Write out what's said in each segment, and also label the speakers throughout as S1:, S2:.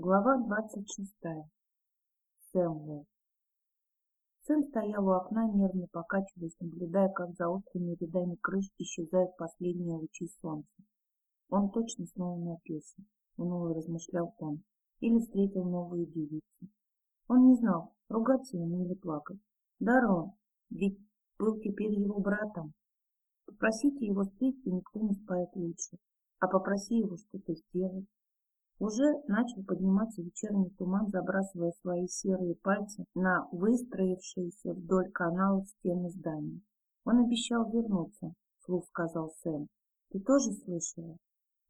S1: Глава двадцать шестая. Сэмвелл. Сэм стоял у окна, нервно покачиваясь, наблюдая, как за острыми рядами крыш исчезают последние лучи солнца. Он точно снова напился, уныло размышлял он, или встретил новую девицу. Он не знал, ругаться ему или плакать. Дарон, ведь был теперь его братом. Попросите его встретить, и никто не спает лучше, а попроси его что-то сделать. Уже начал подниматься вечерний туман, забрасывая свои серые пальцы на выстроившиеся вдоль канала стены здания. Он обещал вернуться, вслух сказал Сэм. Ты тоже слышала?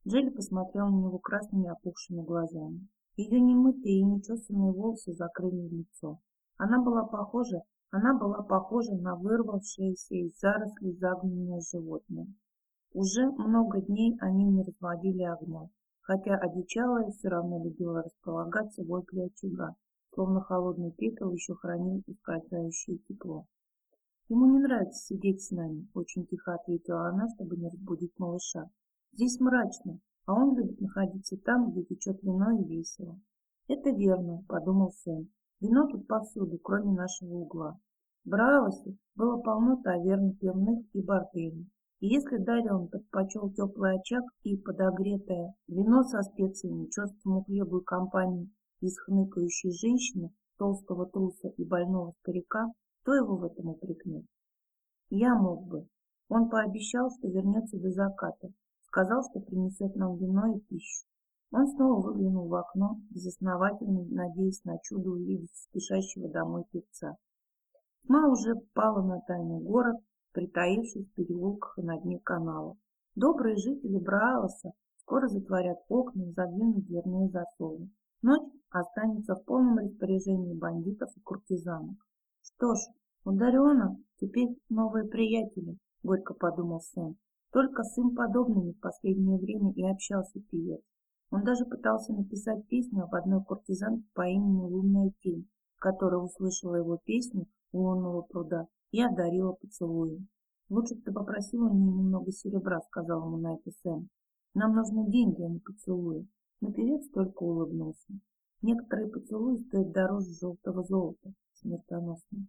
S1: Джилли посмотрел на него красными опухшими глазами. Ее немытые и нечесанные волосы закрыли лицо. Она была похожа, она была похожа на вырвавшееся из зарослей загнанное животное. Уже много дней они не разводили огня хотя одичалая все равно любила располагаться возле очага, словно холодный пепел еще хранил ускользающее тепло. «Ему не нравится сидеть с нами», — очень тихо ответила она, чтобы не разбудить малыша. «Здесь мрачно, а он любит находиться там, где течет вино и весело». «Это верно», — подумал Сэм. «Вино тут повсюду, кроме нашего угла». В Браосе было полно таверн, пивных и борделей. И если Дарион предпочел теплый очаг и подогретое вино со специями черствому хлебу и компании из хныкающей женщины, толстого труса и больного старика, кто его в этом упрекнет? Я мог бы. Он пообещал, что вернется до заката. Сказал, что принесет нам вино и пищу. Он снова выглянул в окно, безосновательно надеясь на чудо увидеть спешащего домой певца. Тьма уже пала на тайный город, притаившись в переулках и на дне канала. Добрые жители Браалоса скоро затворят окна и задвинут дверные засовы. Ночь останется в полном распоряжении бандитов и куртизанок. Что ж, у Дариона теперь новые приятели, горько подумал Сэм. Только с им подобными в последнее время и общался певец. Он даже пытался написать песню об одной куртизанке по имени Лунная Тень, которая услышала его песню у лунного пруда и одарила поцелуем. «Лучше бы ты попросил у немного серебра», — сказал ему на это Сэм. «Нам нужны деньги, а не поцелуи». Но певец только улыбнулся. Некоторые поцелуи стоят дороже желтого золота, смертоносно.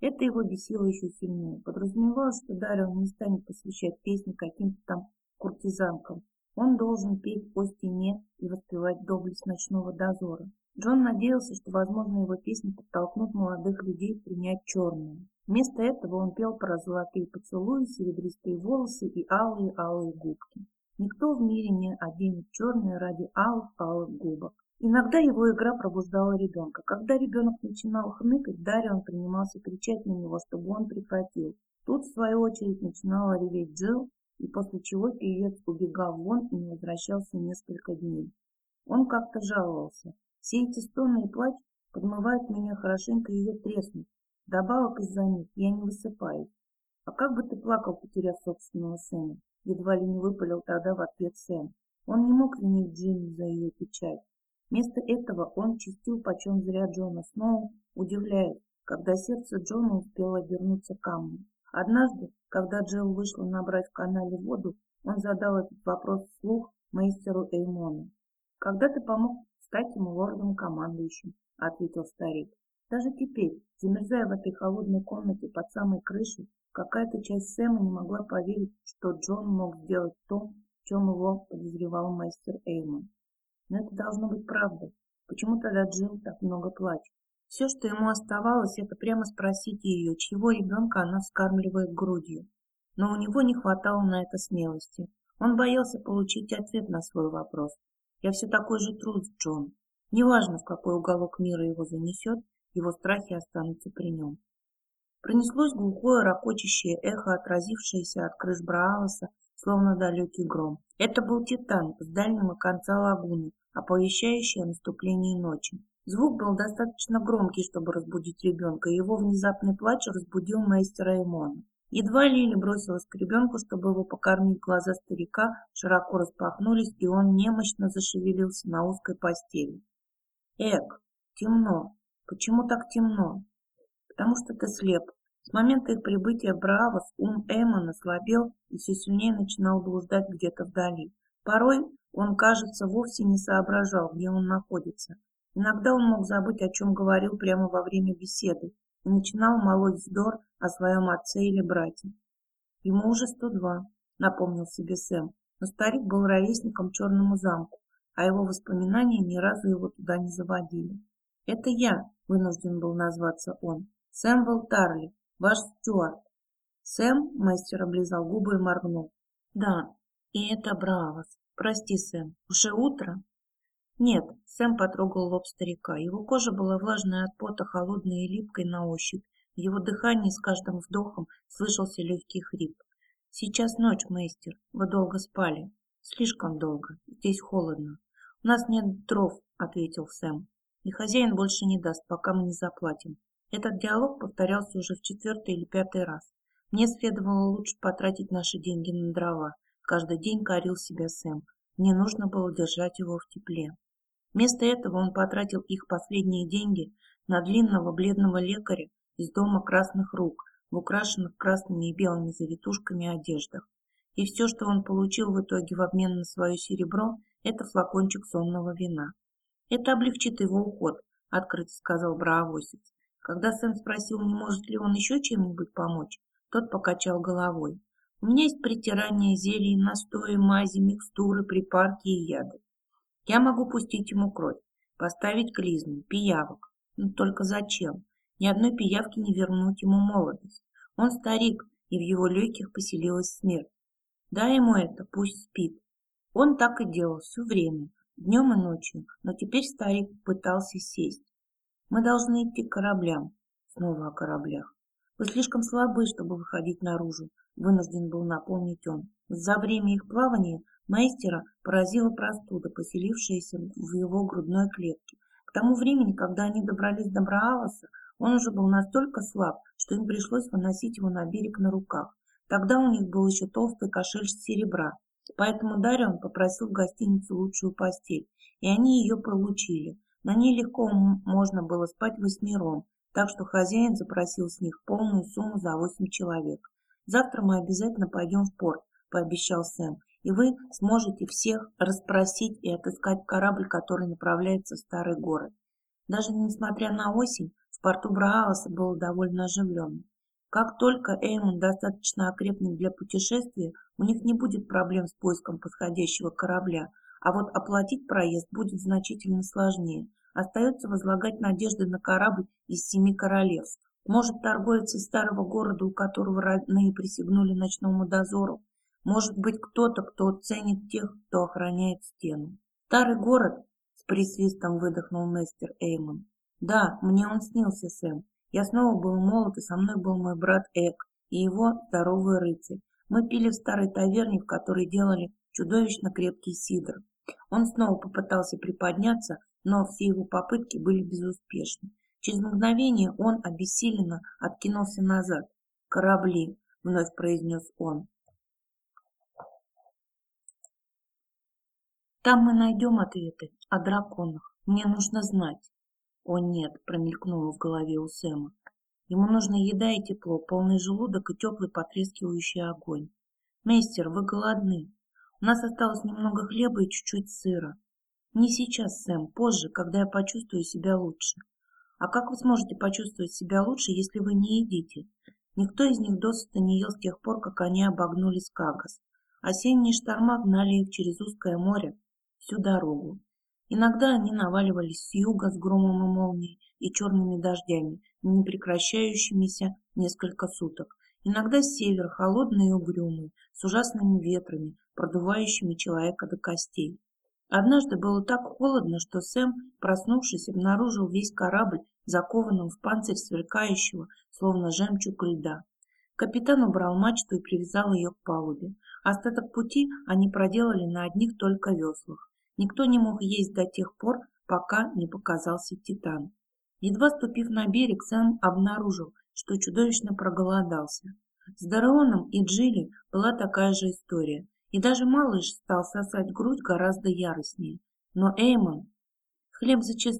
S1: Это его бесило еще сильнее. Подразумевалось, что Дарион не станет посвящать песни каким-то там куртизанкам. Он должен петь о стене и воспевать доблесть ночного дозора. Джон надеялся, что, возможно, его песни подтолкнут молодых людей принять черное. Вместо этого он пел про золотые поцелуи, серебристые волосы и алые-алые губки. Никто в мире не оденет черное ради алых-алых губок. Иногда его игра пробуждала ребенка. Когда ребенок начинал хныкать, Дарья принимался кричать на него, чтобы он прекратил. Тут, в свою очередь, начинала реветь Джилл, и после чего певец убегал вон и не возвращался несколько дней. Он как-то жаловался. Все эти стоны и плач подмывают меня хорошенько ее треснуть, Добавок из-за них я не высыпаюсь. А как бы ты плакал, потеряв собственного сына? Едва ли не выпалил тогда в ответ Сэм. Он не мог винить Джинни за ее печаль. Вместо этого он чистил почем зря Джона Сноу, удивляясь, когда сердце Джона успело обернуться камнем. Однажды, когда Джилл вышла набрать в канале воду, он задал этот вопрос вслух мейстеру Эймону. «Когда ты помог стать ему лордом-командующим?» — ответил старик. Даже теперь, замерзая в этой холодной комнате под самой крышей, какая-то часть Сэма не могла поверить, что Джон мог сделать то, в чем его подозревал мастер Эймон. Но это должно быть правдой. Почему тогда Джилл так много плачет? Все, что ему оставалось, это прямо спросить ее, чьего ребенка она вскармливает грудью. Но у него не хватало на это смелости. Он боялся получить ответ на свой вопрос. «Я все такой же трус, Джон. Неважно, в какой уголок мира его занесет, его страхи останутся при нем. Пронеслось глухое ракочащее эхо, отразившееся от крыш Браалоса, словно далекий гром. Это был Титан с дальнего конца лагуны, оповещающий о наступлении ночи. Звук был достаточно громкий, чтобы разбудить ребенка, и его внезапный плач разбудил мастера Эмона. Едва Лили бросилась к ребенку, чтобы его покормить, глаза старика широко распахнулись, и он немощно зашевелился на узкой постели. «Эк, темно!» Почему так темно? Потому что ты слеп. С момента их прибытия в Браавос ум Эммона слабел и все сильнее начинал блуждать где-то вдали. Порой Он, кажется, вовсе не соображал, где он находится. Иногда он мог забыть, о чем говорил прямо во время беседы, и начинал молоть вздор о своем отце или брате. Ему уже 102, напомнил себе Сэм, но старик был ровесником Черному замку, а его воспоминания ни разу его туда не заводили. «Это я», — вынужден был назваться он, — «Сэмвелл Тарли, ваш стюарт». Сэм, мастер облизал губы и моргнул. «Да, и это Бравос. Прости, Сэм, уже утро?» Нет, Сэм потрогал лоб старика. Его кожа была влажная от пота, холодной и липкой на ощупь. В его дыхании с каждым вдохом слышался легкий хрип. «Сейчас ночь, мастер. Вы долго спали?» «Слишком долго. Здесь холодно». «У нас нет дров», — ответил Сэм. «И хозяин больше не даст, пока мы не заплатим». Этот диалог повторялся уже в четвертый или пятый раз. Мне следовало лучше потратить наши деньги на дрова. Каждый день корил себя Сэм. Мне нужно было держать его в тепле. Вместо этого он потратил их последние деньги на длинного бледного лекаря из дома красных рук в украшенных красными и белыми завитушками одеждах. И все, что он получил в итоге в обмен на свое серебро, это флакончик сонного вина. Это облегчит его уход, открыто сказал Браавосец. Когда Сэм спросил, не может ли он еще чем-нибудь помочь, тот покачал головой. У меня есть притирание зелий, настои, мази, микстуры, припарки и яды. Я могу пустить ему кровь, поставить клизму, пиявок. Но только зачем? Ни одной пиявки не вернуть ему молодость. Он старик, и в его легких поселилась смерть. Дай ему это, пусть спит. Он так и делал все время, днем и ночью, но теперь старик пытался сесть. Мы должны идти к кораблям. Снова о кораблях. Вы слишком слабы, чтобы выходить наружу, вынужден был напомнить он. За время их плавания Мейстера поразила простуда, поселившаяся в его грудной клетке. К тому времени, когда они добрались до Браалоса, он уже был настолько слаб, что им пришлось выносить его на берег на руках. Тогда у них был еще толстый кошель серебра, поэтому Дарион попросил в гостинице лучшую постель, и они ее получили. На ней легко можно было спать восьмером, так что хозяин запросил с них полную сумму за восемь человек. «Завтра мы обязательно пойдем в порт», – пообещал Сэм, и вы сможете всех расспросить и отыскать корабль, который направляется в старый город. Даже несмотря на осень, в порту Браалоса было довольно оживленно. Как только Эймон достаточно окрепнет для путешествия, у них не будет проблем с поиском подходящего корабля, а вот оплатить проезд будет значительно сложнее. Остается возлагать надежды на корабль из семи королевств. Может, торговец из старого города, у которого родные присягнули ночному дозору, может быть, кто-то, кто ценит тех, кто охраняет стену. Старый город, с присвистом выдохнул мастер Эймон. Да, мне он снился, Сэм. Я снова был молод, и со мной был мой брат Эк и его здоровый рыцарь. Мы пили в старой таверне, в которой делали чудовищно крепкий сидр. Он снова попытался приподняться, но все его попытки были безуспешны. Через мгновение он обессиленно откинулся назад. «Корабли», — вновь произнес он. Там мы найдем ответы о драконах. Мне нужно знать. О нет, промелькнуло в голове у Сэма. Ему нужна еда и тепло, полный желудок и теплый потрескивающий огонь. Мейстер, вы голодны. У нас осталось немного хлеба и чуть-чуть сыра. Не сейчас, Сэм, позже, когда я почувствую себя лучше. А как вы сможете почувствовать себя лучше, если вы не едите? Никто из них досыта не ел с тех пор, как они обогнули Скагас. Осенние шторма гнали их через узкое море, всю дорогу. Иногда они наваливались с юга с громом и молнией и черными дождями, не прекращающимися несколько суток. Иногда с севера холодные и угрюмые, с ужасными ветрами, продувающими человека до костей. Однажды было так холодно, что Сэм, проснувшись, обнаружил весь корабль закованным в панцирь сверкающего, словно жемчуг льда. Капитан убрал мачту и привязал ее к палубе. Остаток пути они проделали на одних только веслах. Никто не мог есть до тех пор, пока не показался Титан. Едва ступив на берег, Сэм обнаружил, что чудовищно проголодался. С Дареоном и Джилли была такая же история, и даже малыш стал сосать грудь гораздо яростнее. Но Эймон... Хлеб, зачер...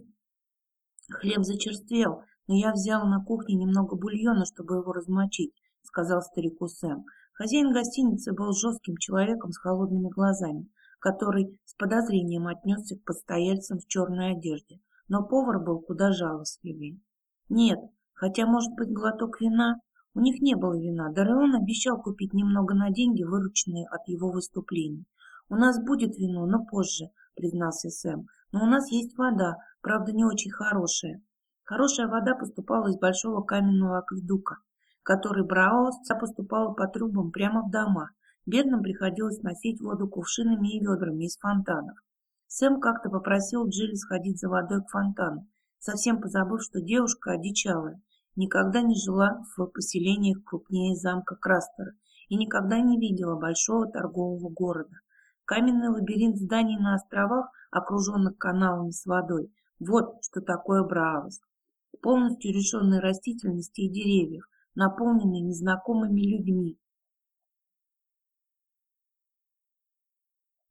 S1: Хлеб зачерствел, но я взял на кухне немного бульона, чтобы его размочить, сказал старику Сэм. Хозяин гостиницы был жестким человеком с холодными глазами. Который с подозрением отнесся к постояльцам в черной одежде, но повар был куда жалостливее. Нет, хотя, может быть, глоток вина? У них не было вина, Дореон обещал купить немного на деньги, вырученные от его выступлений. «У нас будет вино, но позже», — признался Сэм. «Но у нас есть вода, правда, не очень хорошая». Хорошая вода поступала из большого каменного акведука, который Браус поступала по трубам прямо в дома. Бедным приходилось носить воду кувшинами и ведрами из фонтанов. Сэм как-то попросил Джилли сходить за водой к фонтану, совсем позабыв, что девушка одичалая, никогда не жила в поселениях крупнее замка Крастера и никогда не видела большого торгового города. Каменный лабиринт зданий на островах, окруженных каналами с водой, вот что такое Браавос. Полностью лишенный растительности и деревьев, наполненный незнакомыми людьми,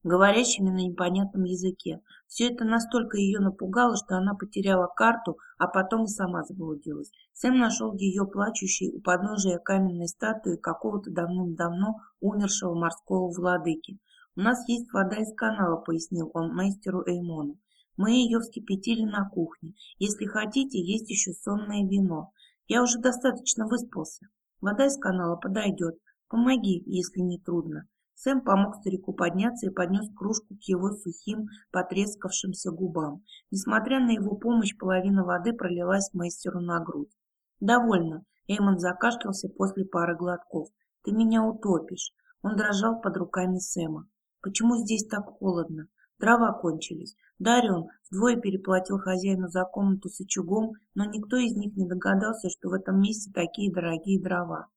S1: говорящими на непонятном языке. Все это настолько ее напугало, что она потеряла карту, а потом и сама заблудилась. Сэм нашел ее плачущей у подножия каменной статуи какого-то давным-давно умершего морского владыки. «У нас есть вода из канала», — пояснил он мастеру Эймону. «Мы ее вскипятили на кухне. Если хотите, есть еще сонное вино. Я уже достаточно выспался. Вода из канала подойдет. Помоги, если не трудно». Сэм помог старику подняться и поднес кружку к его сухим, потрескавшимся губам. Несмотря на его помощь, половина воды пролилась мастеру на грудь. «Довольно», — Эймон закашлялся после пары глотков. «Ты меня утопишь». Он дрожал под руками Сэма. «Почему здесь так холодно? Дрова кончились. Дарион вдвое переплатил хозяину за комнату с очагом, но никто из них не догадался, что в этом месте такие дорогие дрова.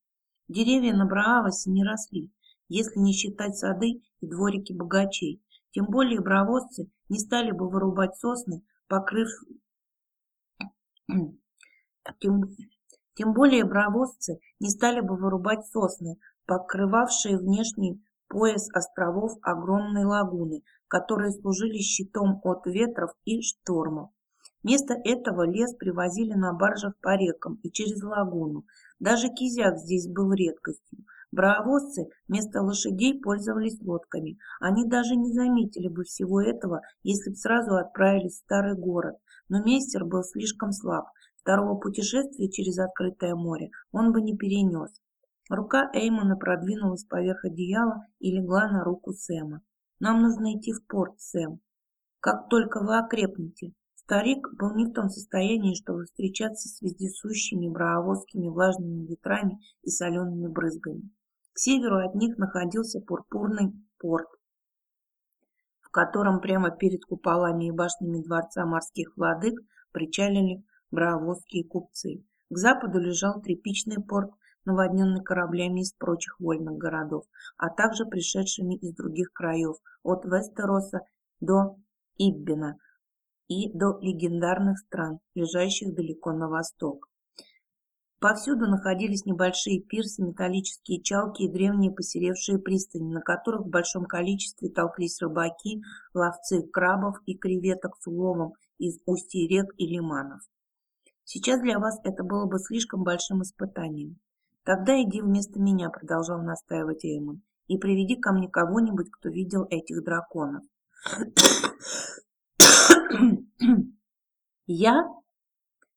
S1: Деревья на Браавосе не росли, если не считать сады и дворики богачей. Тем более бровозцы не стали бы вырубать сосны, покрыв... Тем, тем более бровозцы не стали бы вырубать сосны, покрывавшие внешний пояс островов огромной лагуны, которые служили щитом от ветров и штормов. Вместо этого лес привозили на баржах по рекам и через лагуну. Даже кизяк здесь был редкостью. Браовозцы вместо лошадей пользовались лодками. Они даже не заметили бы всего этого, если бы сразу отправились в старый город. Но мейстер был слишком слаб. Второго путешествия через открытое море он бы не перенес. Рука Эймона продвинулась поверх одеяла и легла на руку Сэма. «Нам нужно идти в порт, Сэм. Как только вы окрепнете». Старик был не в том состоянии, чтобы встречаться с вездесущими браовозскими влажными ветрами и солеными брызгами. К северу от них находился пурпурный порт, в котором прямо перед куполами и башнями дворца морских владык причалили браовозские купцы. К западу лежал тряпичный порт, наводненный кораблями из прочих вольных городов, а также пришедшими из других краев, от Вестероса до Иббина и до легендарных стран, лежащих далеко на восток. Повсюду находились небольшие пирсы, металлические чалки и древние посеревшие пристани, на которых в большом количестве толклись рыбаки, ловцы крабов и креветок с уловом из устья рек и лиманов. Сейчас для вас это было бы слишком большим испытанием. Тогда иди вместо меня, продолжал настаивать Эймон, и приведи ко мне кого-нибудь, кто видел этих драконов. Я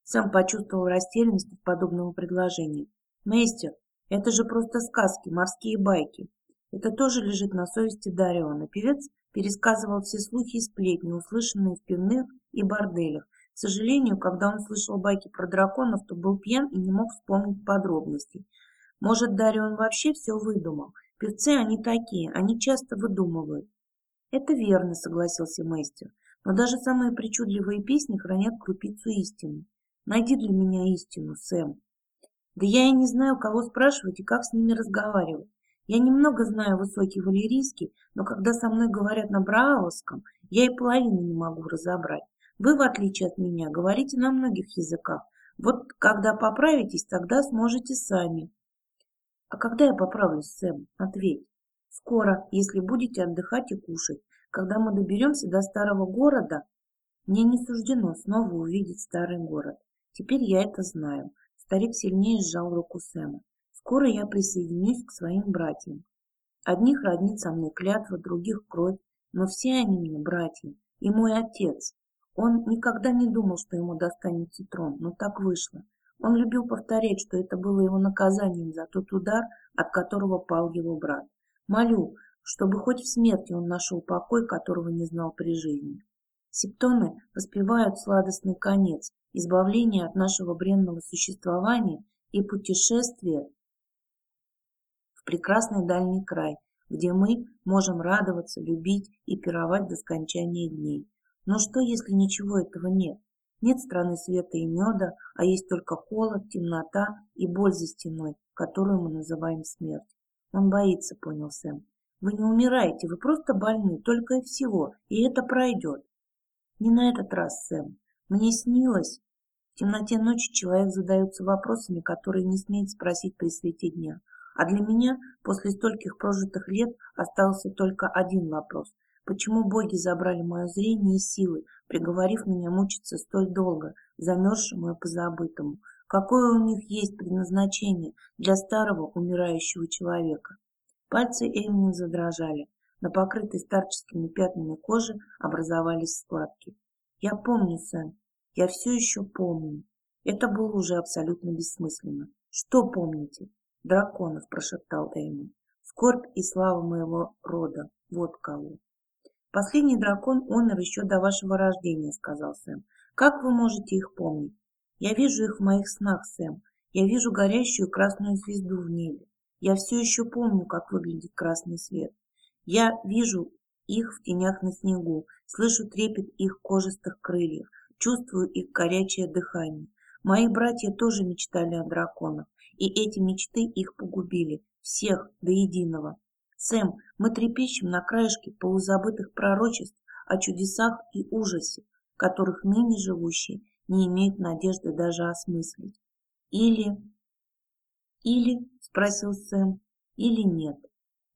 S1: сам почувствовал растерянность от подобного предложения. «Мейстер, это же просто сказки, морские байки. Это тоже лежит на совести Дариона. Певец пересказывал все слухи и сплетни, услышанные в пивных и борделях. К сожалению, когда он слышал байки про драконов, то был пьян и не мог вспомнить подробностей. Может, Дарион вообще все выдумал? Певцы они такие, они часто выдумывают. Это верно, согласился мастер. Но даже самые причудливые песни хранят крупицу истины. Найди для меня истину, Сэм. Да я и не знаю, кого спрашивать и как с ними разговаривать. Я немного знаю высокий валерийский, но когда со мной говорят на браавовском, я и половины не могу разобрать. Вы, в отличие от меня, говорите на многих языках. Вот когда поправитесь, тогда сможете сами. А когда я поправлюсь, Сэм? Ответь. Скоро, если будете отдыхать и кушать. Когда мы доберемся до старого города, мне не суждено снова увидеть старый город. Теперь я это знаю. Старик сильнее сжал руку Сэма. Скоро я присоединюсь к своим братьям. Одних роднит со мной клятва, других кровь, но все они мне братья, и мой отец. Он никогда не думал, что ему достанется трон, но так вышло. Он любил повторять, что это было его наказанием за тот удар, от которого пал его брат. Молю, чтобы хоть в смерти он нашел покой, которого не знал при жизни. Септоны воспевают сладостный конец, избавление от нашего бренного существования и путешествие в прекрасный дальний край, где мы можем радоваться, любить и пировать до скончания дней. Но что, если ничего этого нет? Нет страны света и меда, а есть только холод, темнота и боль за стеной, которую мы называем смерть. Он боится, понял Сэм. Вы не умираете, вы просто больны, только и всего, и это пройдет. Не на этот раз, Сэм. Мне снилось. В темноте ночи человек задается вопросами, которые не смеет спросить при свете дня. А для меня после стольких прожитых лет остался только один вопрос. Почему боги забрали мое зрение и силы, приговорив меня мучиться столь долго, замерзшему и позабытому? Какое у них есть предназначение для старого умирающего человека? Пальцы Эмили задрожали. На покрытой старческими пятнами кожи образовались складки. Я помню, Сэм. Я все еще помню. Это было уже абсолютно бессмысленно. Что помните? драконов, прошептал Эймон. Скорбь и слава моего рода. Вот кого. Последний дракон умер еще до вашего рождения, сказал Сэм. Как вы можете их помнить? Я вижу их в моих снах, Сэм. Я вижу горящую красную звезду в небе. Я все еще помню, как выглядит красный свет. Я вижу их в тенях на снегу, слышу трепет их кожистых крыльев, чувствую их горячее дыхание. Мои братья тоже мечтали о драконах и эти мечты их погубили, всех до единого. Сэм, мы трепещем на краешке полузабытых пророчеств о чудесах и ужасе, которых ныне живущие не имеют надежды даже осмыслить. Или... Или, спросил Сэм, или нет.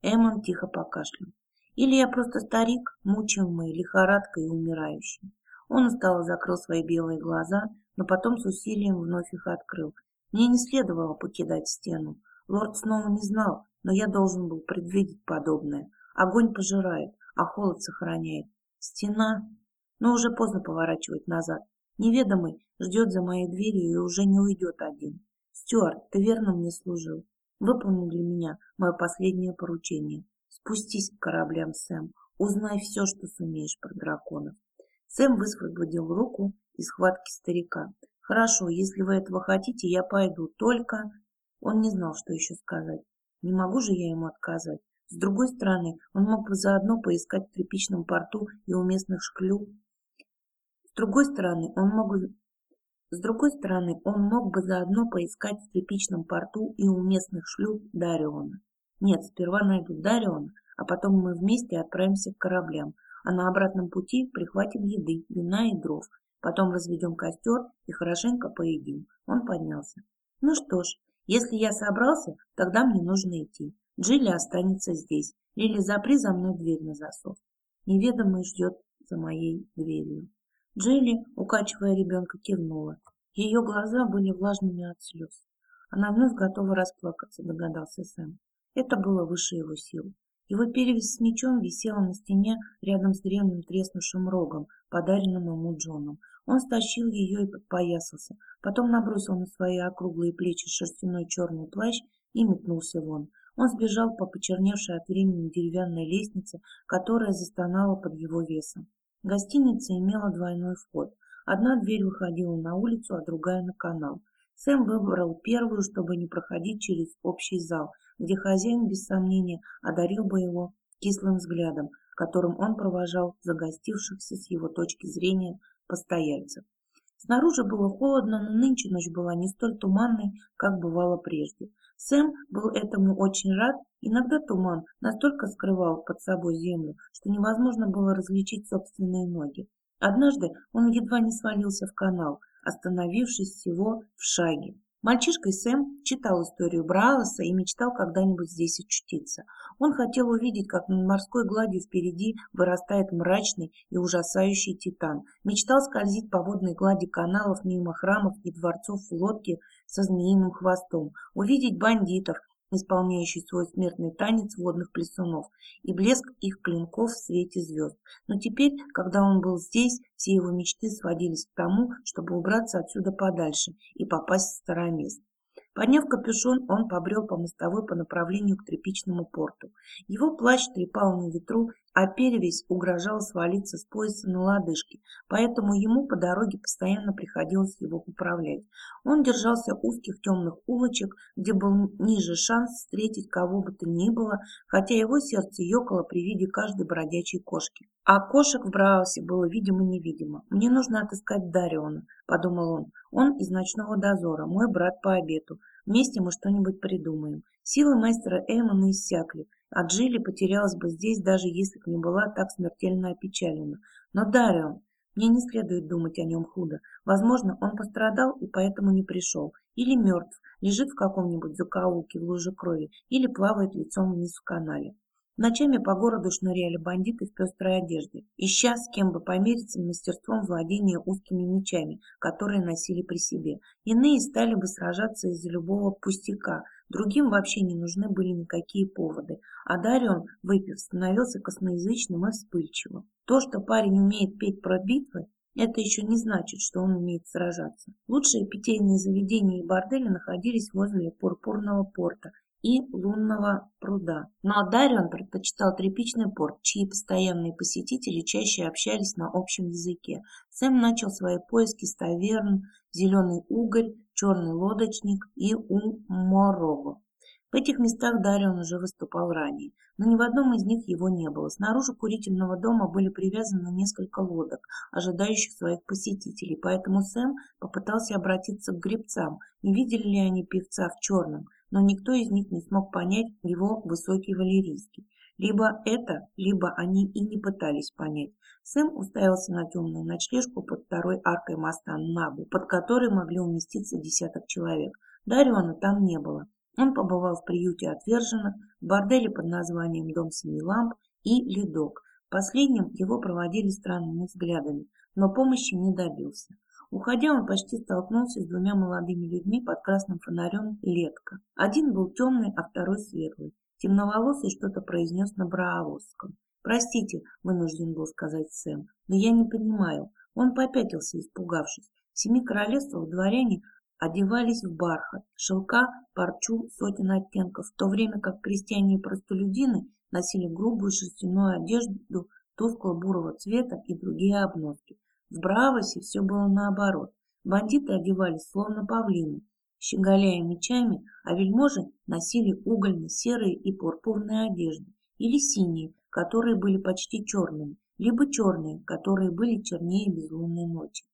S1: Эммон тихо покашлял. Или я просто старик, мучимый лихорадкой и умирающий. Он устало закрыл свои белые глаза, но потом с усилием вновь их открыл мне не следовало покидать стену. Лорд снова не знал, но я должен был предвидеть подобное. Огонь пожирает, а холод сохраняет. Стена... Но уже поздно поворачивать назад. Неведомый ждет за моей дверью и уже не уйдет один. Стюарт, ты верно мне служил. Выполни для меня мое последнее поручение. Спустись к кораблям, Сэм. Узнай все, что сумеешь про драконов. Сэм высвободил руку из схватки старика. Хорошо, если вы этого хотите, я пойду. Только... Он не знал, что еще сказать. Не могу же я ему отказать. С другой стороны, он мог бы заодно поискать в тряпичном порту и у местных шклю. С другой стороны, он мог. С другой стороны, он мог бы заодно поискать в тряпичном порту и у местных шлюп Дариона. Нет, сперва найдут Дариона, а потом мы вместе отправимся к кораблям, а на обратном пути прихватим еды, вина и дров, Потом разведем костер и хорошенько поедим. Он поднялся. Ну что ж, если я собрался, тогда мне нужно идти. Джилли останется здесь. Лили, запри за мной дверь на засов. Неведомый ждет за моей дверью. Джилли, укачивая ребенка, кивнула. Ее глаза были влажными от слез. Она вновь готова расплакаться, догадался Сэм. Это было выше его сил. Его перевязь с мечом висела на стене рядом с древним треснувшим рогом, подаренным ему Джоном. Он стащил ее и подпоясался, потом набросил на свои округлые плечи шерстяной черный плащ и метнулся вон. Он сбежал по почерневшей от времени деревянной лестнице, которая застонала под его весом. Гостиница имела двойной вход. Одна дверь выходила на улицу, а другая на канал. Сэм выбрал первую, чтобы не проходить через общий зал, где хозяин, без сомнения, одарил бы его кислым взглядом, которым он провожал загостившихся с его точки зрения постояльцев. Снаружи было холодно, но нынче ночь была не столь туманной, как бывало прежде. Сэм был этому очень рад, иногда туман настолько скрывал под собой землю, что невозможно было различить собственные ноги. Однажды он едва не свалился в канал, остановившись всего в шаге. Мальчишкой Сэм читал историю Браалоса и мечтал когда-нибудь здесь очутиться. Он хотел увидеть, как над морской гладью впереди вырастает мрачный и ужасающий титан. Мечтал скользить по водной глади каналов мимо храмов и дворцов в лодке со змеиным хвостом. Увидеть бандитов, исполняющий свой смертный танец водных плесунов, и блеск их клинков в свете звезд. Но теперь, когда он был здесь, все его мечты сводились к тому, чтобы убраться отсюда подальше и попасть в Старомест. Подняв капюшон, он побрел по мостовой по направлению к тряпичному порту. Его плащ трепал на ветру, а перевесь угрожал свалиться с пояса на лодыжки, поэтому ему по дороге постоянно приходилось его управлять. Он держался узких темных улочек, где был ниже шанс встретить кого бы то ни было, хотя его сердце ёкало при виде каждой бродячей кошки. А кошек в Браусе было видимо-невидимо. «Мне нужно отыскать Дариона», — подумал он. «Он из ночного дозора, мой брат по обету. Вместе мы что-нибудь придумаем». Силы мастера Эймона иссякли, а Джилли потерялась бы здесь, даже если бы не была так смертельно опечалена. Но Дарион, мне не следует думать о нем худо. Возможно, он пострадал и поэтому не пришел. Или мертв, лежит в каком-нибудь закоулке в луже крови, или плавает лицом вниз в канале. Ночами по городу шныряли бандиты в пестрой одежде, ища с кем бы помериться мастерством владения узкими мечами, которые носили при себе. Иные стали бы сражаться из-за любого пустяка, другим вообще не нужны были никакие поводы, а Дарион, выпив, становился косноязычным и вспыльчивым. То, что парень умеет петь про битвы, это еще не значит, что он умеет сражаться. Лучшие питейные заведения и бордели находились возле Пурпурного порта и лунного пруда. Но Дарион предпочитал тряпичный порт, чьи постоянные посетители чаще общались на общем языке. Сэм начал свои поиски с таверн «Зеленый уголь», «Черный лодочник» и «У Морого». В этих местах Дарион уже выступал ранее, но ни в одном из них его не было. Снаружи курительного дома были привязаны несколько лодок, ожидающих своих посетителей, поэтому Сэм попытался обратиться к гребцам, не видели ли они певца в черном – но никто из них не смог понять его высокий валерийский. Либо это, либо они и не пытались понять. Сэм уставился на темную ночлежку под второй аркой моста Набу, под которой могли уместиться десяток человек. Дариона там не было. Он побывал в приюте отверженных, в борделе под названием «Дом семи ламп» и «Ледок». Последним его проводили странными взглядами, но помощи не добился. Уходя, он почти столкнулся с двумя молодыми людьми под красным фонарем летка. Один был темный, а второй светлый. Темноволосый что-то произнес на браавосском. «Простите», — вынужден был сказать Сэм, — «но я не понимаю». Он попятился, испугавшись. В семи королевствах дворяне одевались в бархат, шелка, парчу сотен оттенков, в то время как крестьяне и простолюдины носили грубую шерстяную одежду тускло-бурого цвета и другие обноски. В Бравосе все было наоборот. Бандиты одевались словно павлины, щеголяя мечами, а вельможи носили угольно-серые и пурпурные одежды, или синие, которые были почти черными, либо черные, которые были чернее безлунной ночи.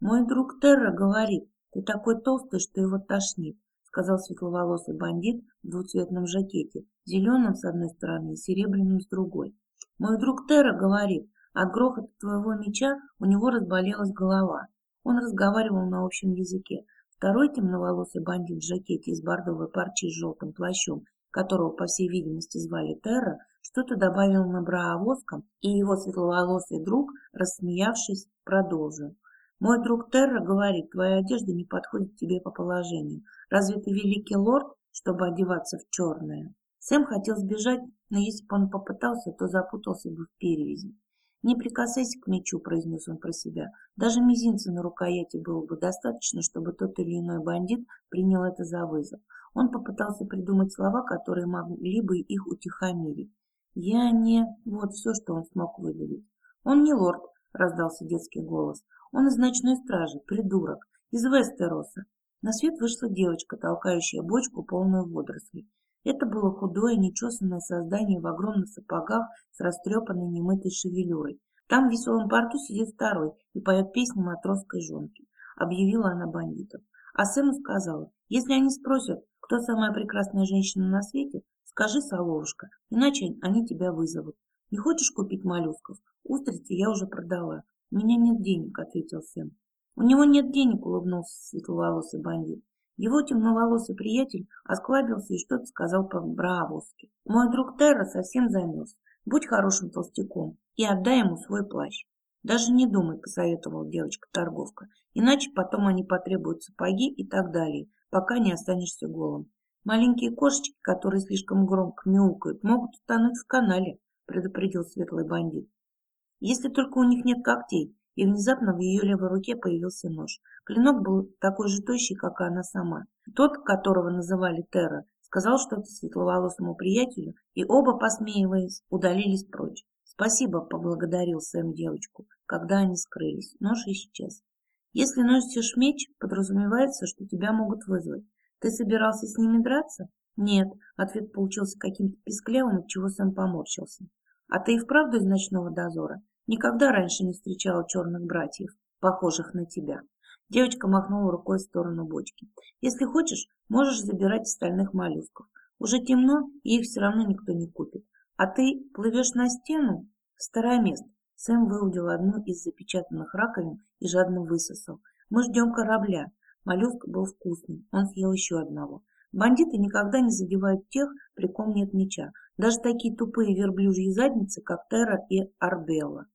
S1: «Мой друг Терра говорит, ты такой толстый, что его тошнит», сказал светловолосый бандит в двуцветном жакете, зеленым с одной стороны и серебряным с другой. «Мой друг Терра говорит, от грохота твоего меча у него разболелась голова. Он разговаривал на общем языке. Второй темноволосый бандит в жакете из бордовой парчи с желтым плащом, которого, по всей видимости, звали Терра, что-то добавил на браавоском, и его светловолосый друг, рассмеявшись, продолжил. «Мой друг Терра говорит, твоя одежда не подходит тебе по положению. Разве ты великий лорд, чтобы одеваться в черное?» Сэм хотел сбежать, но если бы он попытался, то запутался бы в перевязи. «Не прикасайся к мечу», — произнес он про себя. «Даже мизинца на рукояти было бы достаточно, чтобы тот или иной бандит принял это за вызов». Он попытался придумать слова, которые могли бы их утихомирить. «Я не...» — вот все, что он смог выдавить. «Он не лорд», — раздался детский голос. «Он из ночной стражи, придурок, из Вестероса». На свет вышла девочка, толкающая бочку, полную водорослей. Это было худое, нечесанное создание в огромных сапогах с растрепанной немытой шевелюрой. Там в веселом порту сидит второй и поет песни матросской жонки, объявила она бандитов. А Сэму сказала, если они спросят, кто самая прекрасная женщина на свете, скажи, соловушка, иначе они тебя вызовут. Не хочешь купить моллюсков? Устрицы я уже продала. У меня нет денег, ответил Сэм. У него нет денег, улыбнулся светловолосый бандит. Его темноволосый приятель осклабился и что-то сказал по-бравовски. «Мой друг Терра совсем замерз. Будь хорошим толстяком и отдай ему свой плащ». «Даже не думай», — посоветовала девочка-торговка, «иначе потом они потребуют сапоги и так далее, пока не останешься голым». Маленькие кошечки, которые слишком громко мяукают, могут утонуть в канале, предупредил светлый бандит. Если только у них нет когтей, и внезапно в ее левой руке появился нож. Клинок был такой же тощий, как и она сама. Тот, которого называли Терра, сказал что-то светловолосому приятелю, и оба, посмеиваясь, удалились прочь. «Спасибо», — поблагодарил Сэм девочку, когда они скрылись. Нож исчез. «Если носишь меч, подразумевается, что тебя могут вызвать. Ты собирался с ними драться?» «Нет», — ответ получился каким-то писклявым, от чего Сэм поморщился. «А ты и вправду из ночного дозора? Никогда раньше не встречала черных братьев, похожих на тебя». Девочка махнула рукой в сторону бочки. «Если хочешь, можешь забирать остальных моллюсков. Уже темно, и их все равно никто не купит. А ты плывешь на стену? В старое место. Сэм выудил одну из запечатанных раковин и жадно высосал. Мы ждем корабля. Моллюск был вкусный. Он съел еще одного. Бандиты никогда не задевают тех, при ком нет меча. Даже такие тупые верблюжьи задницы, как Терра и Арбелла.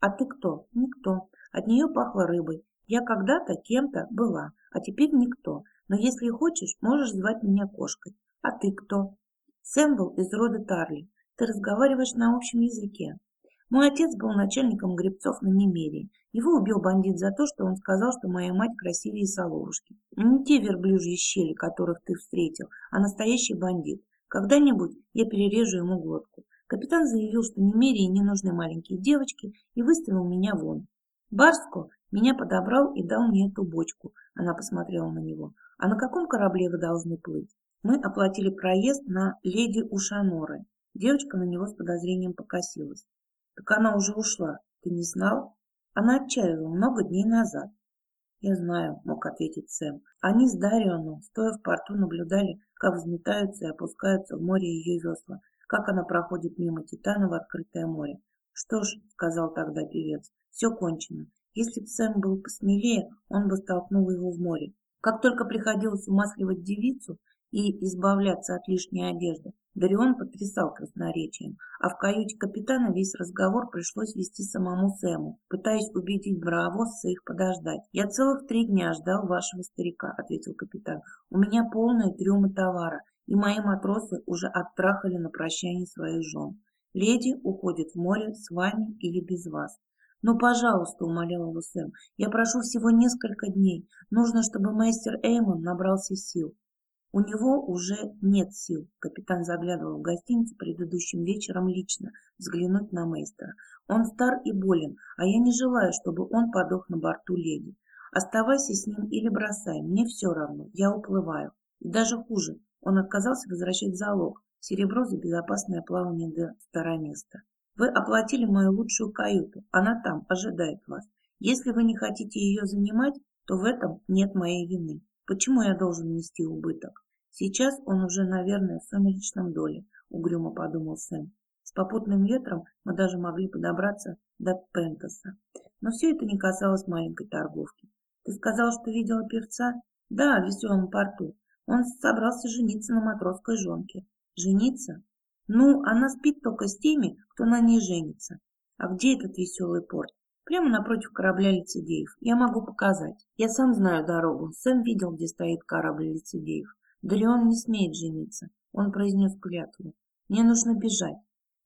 S1: А ты кто? Никто. От нее пахло рыбой. Я когда-то кем-то была, а теперь никто. Но если хочешь, можешь звать меня кошкой. А ты кто? Сэм был из рода Тарли. Ты разговариваешь на общем языке. Мой отец был начальником гребцов на Немерии. Его убил бандит за то, что он сказал, что моя мать красивее Соловушки. Не те верблюжьи щели, которых ты встретил, а настоящий бандит. Когда-нибудь я перережу ему глотку. Капитан заявил, что Немерии не нужны маленькие девочки, и выставил меня вон. Барско меня подобрал и дал мне эту бочку. Она посмотрела на него. А на каком корабле вы должны плыть? Мы оплатили проезд на леди Ушаноры. Девочка на него с подозрением покосилась. Так она уже ушла. Ты не знал? Она отчаялась много дней назад. Я знаю, мог ответить Сэм. Они с Дарионом, стоя в порту, наблюдали, как взметаются и опускаются в море ее весла, как она проходит мимо Титана в открытое море. Что ж, сказал тогда певец, все кончено. Если бы Сэм был посмелее, он бы столкнул его в море. Как только приходилось умасливать девицу, и избавляться от лишней одежды. Дарион потрясал красноречием, а в каюте капитана весь разговор пришлось вести самому Сэму, пытаясь убедить бравосса их подождать. «Я целых три дня ждал вашего старика», — ответил капитан. «У меня полные трюмы товара, и мои матросы уже оттрахали на прощание своих жен. Леди уходит в море с вами или без вас. «Ну, пожалуйста», — умолял его Сэм, — «я прошу всего несколько дней. Нужно, чтобы мастер Эймон набрался сил. У него уже нет сил. Капитан заглядывал в гостиницу предыдущим вечером лично взглянуть на мейстера. Он стар и болен, а я не желаю, чтобы он подох на борту леди. Оставайся с ним или бросай, мне все равно, я уплываю. И даже хуже, он отказался возвращать залог, серебро за безопасное плавание до староместа. Вы оплатили мою лучшую каюту, она там, ожидает вас. Если вы не хотите ее занимать, то в этом нет моей вины. Почему я должен нести убыток? Сейчас он уже, наверное, в сумеречном доле, угрюмо подумал Сэм. С попутным ветром мы даже могли подобраться до Пентаса. Но все это не касалось маленькой торговки. Ты сказал, что видела певца? Да, в веселом порту. Он собрался жениться на матросской жонке. Жениться? Ну, она спит только с теми, кто на ней женится. А где этот веселый порт? Прямо напротив корабля лицедеев. Я могу показать. Я сам знаю дорогу. Сэм видел, где стоит корабль лицедеев. Дарион не смеет жениться. Он произнес клятву. Мне нужно бежать.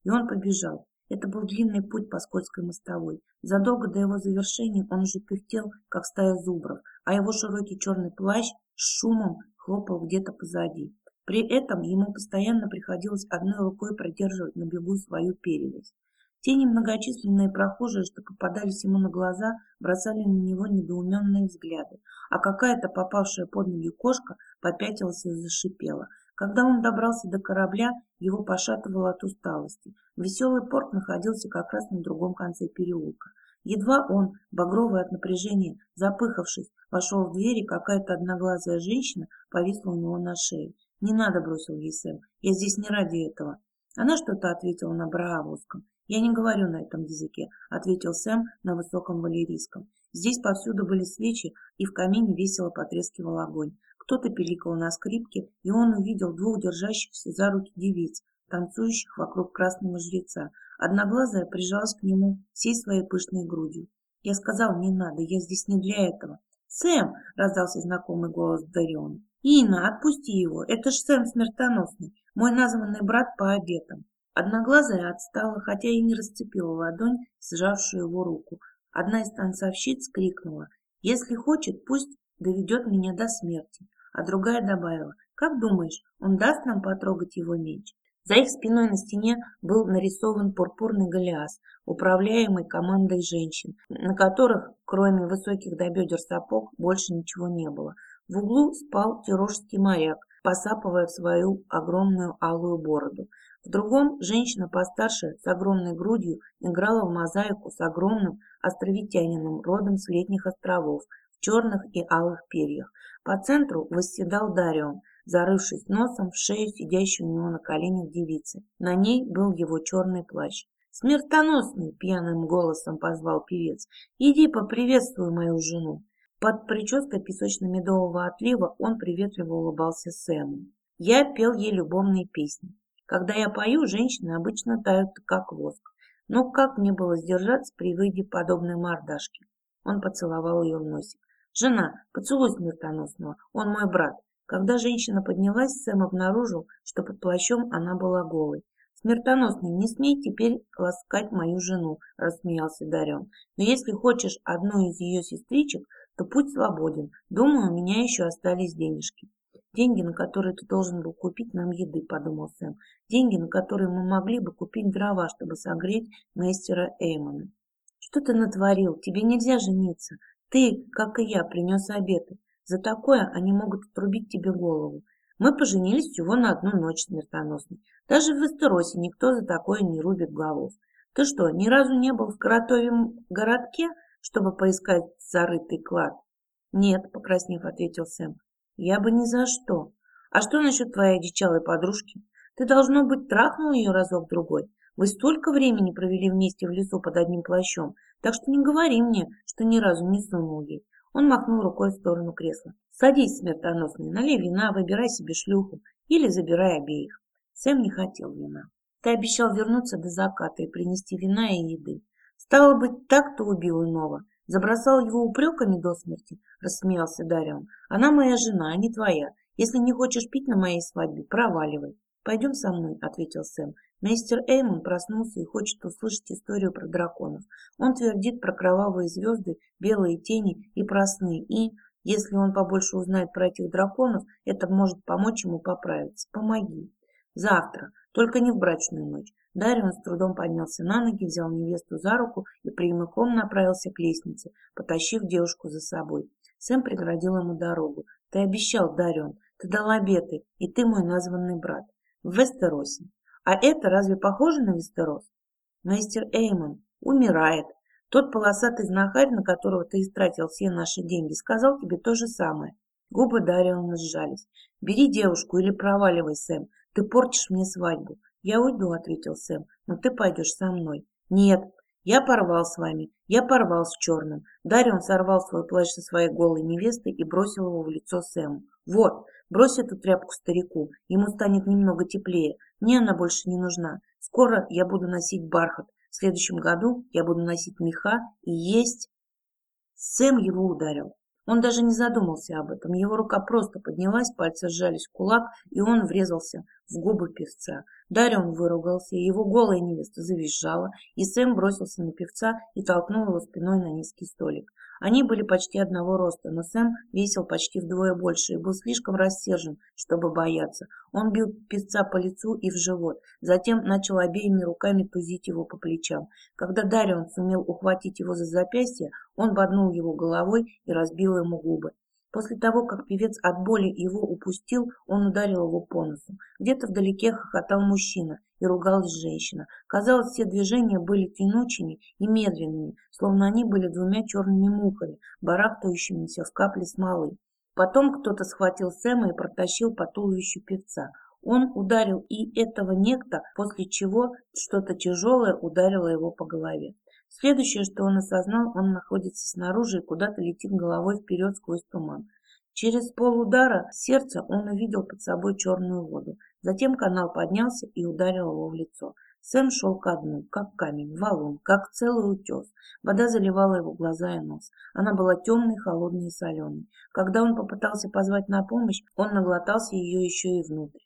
S1: И он побежал. Это был длинный путь по скользкой мостовой. Задолго до его завершения он уже пыхтел, как стая зубров, а его широкий черный плащ с шумом хлопал где-то позади. При этом ему постоянно приходилось одной рукой продерживать на бегу свою перевязь. Те немногочисленные прохожие, что попадались ему на глаза, бросали на него недоуменные взгляды, а какая-то попавшая под ноги кошка попятилась и зашипела. Когда он добрался до корабля, его пошатывало от усталости. Веселый порт находился как раз на другом конце переулка. Едва он, багровый от напряжения, запыхавшись, вошел в двери, какая-то одноглазая женщина повисла у него на шее. «Не надо», — бросил ей Сэм, — «я здесь не ради этого». Она что-то ответила на браавовском. «Я не говорю на этом языке», — ответил Сэм на высоком валерийском. Здесь повсюду были свечи, и в камине весело потрескивал огонь. Кто-то пиликал на скрипке, и он увидел двух держащихся за руки девиц, танцующих вокруг красного жреца. Одноглазая прижалась к нему всей своей пышной грудью. «Я сказал, не надо, я здесь не для этого». «Сэм!» — раздался знакомый голос Дариона. Инна, отпусти его, это ж Сэм смертоносный, мой названный брат по обетам. Одноглазая отстала, хотя и не расцепила ладонь, сжавшую его руку. Одна из танцовщиц крикнула, «Если хочет, пусть доведет меня до смерти». А другая добавила, «Как думаешь, он даст нам потрогать его меч?» За их спиной на стене был нарисован пурпурный галиас, управляемый командой женщин, на которых, кроме высоких до бедер сапог, больше ничего не было. В углу спал тирожский моряк, посапывая в свою огромную алую бороду. В другом женщина постарше с огромной грудью играла в мозаику с огромным островитянином родом с летних островов в черных и алых перьях. По центру восседал Дарион, зарывшись носом в шею сидящей у него на коленях девицы. На ней был его черный плащ. «Смертоносный!» – пьяным голосом позвал певец. «Иди поприветствуй мою жену!» Под прической песочно-медового отлива он приветливо улыбался Сэму. Я пел ей любовные песни. Когда я пою, женщины обычно тают, как воск. Но как мне было сдержаться при виде подобной мордашки? Он поцеловал ее в носик. «Жена, поцелуй смертоносного, он мой брат. Когда женщина поднялась, Сэм обнаружил, что под плащом она была голой. «Смертоносный, не смей теперь ласкать мою жену», – рассмеялся Дарен. «Но если хочешь одну из ее сестричек, то путь свободен. Думаю, у меня еще остались денежки». «Деньги, на которые ты должен был купить нам еды», – подумал Сэм. «Деньги, на которые мы могли бы купить дрова, чтобы согреть мастера Эймона». «Что ты натворил? Тебе нельзя жениться. Ты, как и я, принес обеты. За такое они могут отрубить тебе голову. Мы поженились всего на одну ночь смертоносной. Даже в Вестеросе никто за такое не рубит голов. Ты что, ни разу не был в Кротовем городке, чтобы поискать зарытый клад? Нет, покраснев, ответил Сэм. Я бы ни за что. А что насчет твоей одичалой подружки? Ты, должно быть, трахнул ее разок-другой. Вы столько времени провели вместе в лесу под одним плащом, так что не говори мне, что ни разу не сунул ей. Он махнул рукой в сторону кресла. «Садись, смертоносный, налей вина, выбирай себе шлюху или забирай обеих». Сэм не хотел вина. «Ты обещал вернуться до заката и принести вина и еды. Стало быть, так ты убил иного. Забросал его упреками до смерти?» – рассмеялся Дарион. «Она моя жена, а не твоя. Если не хочешь пить на моей свадьбе, проваливай». «Пойдем со мной», – ответил Сэм. Мистер Эймон проснулся и хочет услышать историю про драконов. Он твердит про кровавые звезды, белые тени и про. И, если он побольше узнает про этих драконов, это может помочь ему поправиться. Помоги. Завтра, только не в брачную ночь. Дарион с трудом поднялся на ноги, взял невесту за руку и прямиком направился к лестнице, потащив девушку за собой. Сэм преградил ему дорогу. «Ты обещал, Дарион, ты дал обеты, и ты мой названный брат. В Вестеросе. А это разве похоже на Вестерос? Мастер Эймон умирает. Тот полосатый знахарь, на которого ты истратил все наши деньги, сказал тебе то же самое. Губы Дариона сжались. «Бери девушку или проваливай, Сэм. Ты портишь мне свадьбу». «Я уйду», — ответил Сэм, — «но ты пойдешь со мной». «Нет, я порвал с вами. Я порвал с черным». Дарион сорвал свой плащ со своей голой невесты и бросил его в лицо Сэму. «Вот, брось эту тряпку старику, ему станет немного теплее. Мне она больше не нужна. Скоро я буду носить бархат. В следующем году я буду носить меха и есть. Сэм его ударил. Он даже не задумался об этом. Его рука просто поднялась, пальцы сжались в кулак, и он врезался в губы певца. Дарион выругался, и его голая невеста завизжала, и Сэм бросился на певца и толкнул его спиной на низкий столик. Они были почти одного роста, но Сэм весил почти вдвое больше и был слишком рассержен, чтобы бояться. Он бил певца по лицу и в живот, затем начал обеими руками тузить его по плечам. Когда Дарион сумел ухватить его за запястье, он боднул его головой и разбил ему губы. После того, как певец от боли его упустил, он ударил его по носу. Где-то вдалеке хохотал мужчина и ругалась женщина. Казалось, все движения были тянучими и медленными, словно они были двумя черными мухами, барахтающимися в капле смолы. Потом кто-то схватил Сэма и протащил по туловищу певца. Он ударил и этого некто, после чего что-то тяжелое ударило его по голове. Следующее, что он осознал, он находится снаружи и куда-то летит головой вперед сквозь туман. Через полудара сердца он увидел под собой черную воду. Затем канал поднялся и ударил его в лицо. Сэм шел ко дну, как камень, валун, как целый утес. Вода заливала его глаза и нос. Она была темной, холодной и соленой. Когда он попытался позвать на помощь, он наглотался ее еще и внутрь.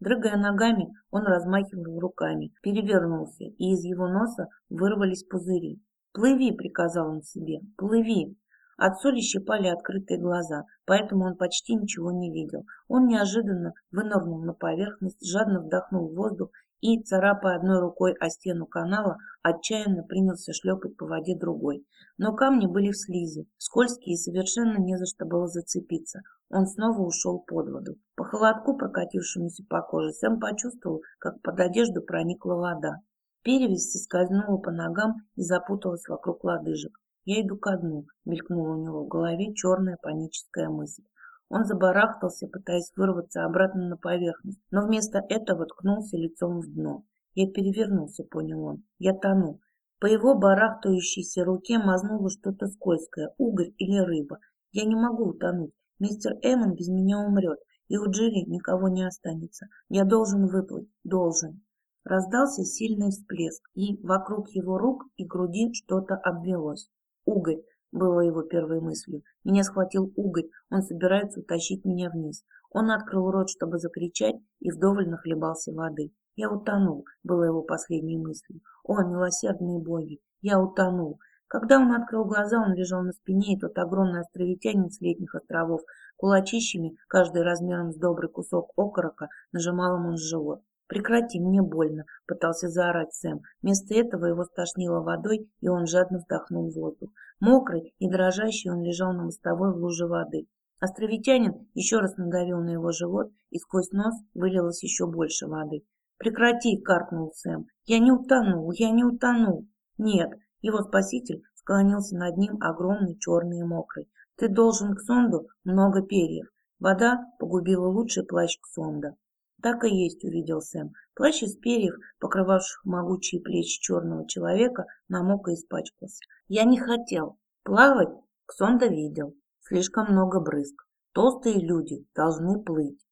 S1: Дрыгая ногами, он размахивал руками, перевернулся, и из его носа вырвались пузыри. «Плыви!» — приказал он себе. «Плыви!» От соли щипали открытые глаза, поэтому он почти ничего не видел. Он неожиданно вынырнул на поверхность, жадно вдохнул воздух и, царапая одной рукой о стену канала, отчаянно принялся шлепать по воде другой. Но камни были в слизи, скользкие и совершенно не за что было зацепиться. Он снова ушел под воду. По холодку, прокатившемуся по коже, Сэм почувствовал, как под одежду проникла вода. Перевязь соскользнула по ногам и запуталась вокруг лодыжек. «Я иду ко дну», — мелькнула у него в голове черная паническая мысль. Он забарахтался, пытаясь вырваться обратно на поверхность, но вместо этого ткнулся лицом в дно. «Я перевернулся», — понял он. «Я тону». По его барахтающейся руке мазнуло что-то скользкое, угорь или рыба. «Я не могу утонуть. Мистер Эммон без меня умрет, и у Джилли никого не останется. Я должен выплыть, должен». Раздался сильный всплеск, и вокруг его рук и груди что-то обвелось. Угорь, было его первой мыслью. Меня схватил угорь, он собирается утащить меня вниз. Он открыл рот, чтобы закричать, и вдоволь нахлебался воды. Я утонул, было его последней мыслью. О, милосердные боги, я утонул. Когда он открыл глаза, он лежал на спине, и тот огромный островитянин с летних островов, кулачищами, каждый размером с добрый кусок окорока, нажимал ему на живот. «Прекрати, мне больно», — пытался заорать Сэм. Вместо этого его стошнило водой, и он жадно вдохнул воздух. Мокрый и дрожащий он лежал на мостовой в луже воды. Островитянин еще раз надавил на его живот, и сквозь нос вылилось еще больше воды. «Прекрати!» — каркнул Сэм. «Я не утонул! Я не утонул!» «Нет!» — его спаситель склонился над ним огромный, черный и мокрый. «Ты должен к сонду много перьев. Вода погубила лучший плащ Ксонда. Так и есть, увидел Сэм. Плащ из перьев, покрывавших могучие плечи черного человека, намок и испачкался. Я не хотел. Плавать Ксонда видел. Слишком много брызг. Толстые люди должны плыть.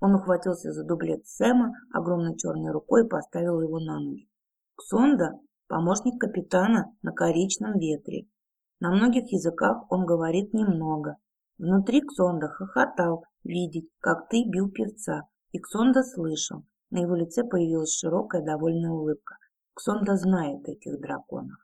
S1: Он ухватился за дублет Сэма огромной черной рукой и поставил его на ноги. Ксонда – помощник капитана на коричном ветре. На многих языках он говорит немного. Внутри Ксонда хохотал видеть, как ты бил певца, и Ксонда слышал. На его лице появилась широкая довольная улыбка. Ксонда знает этих драконов.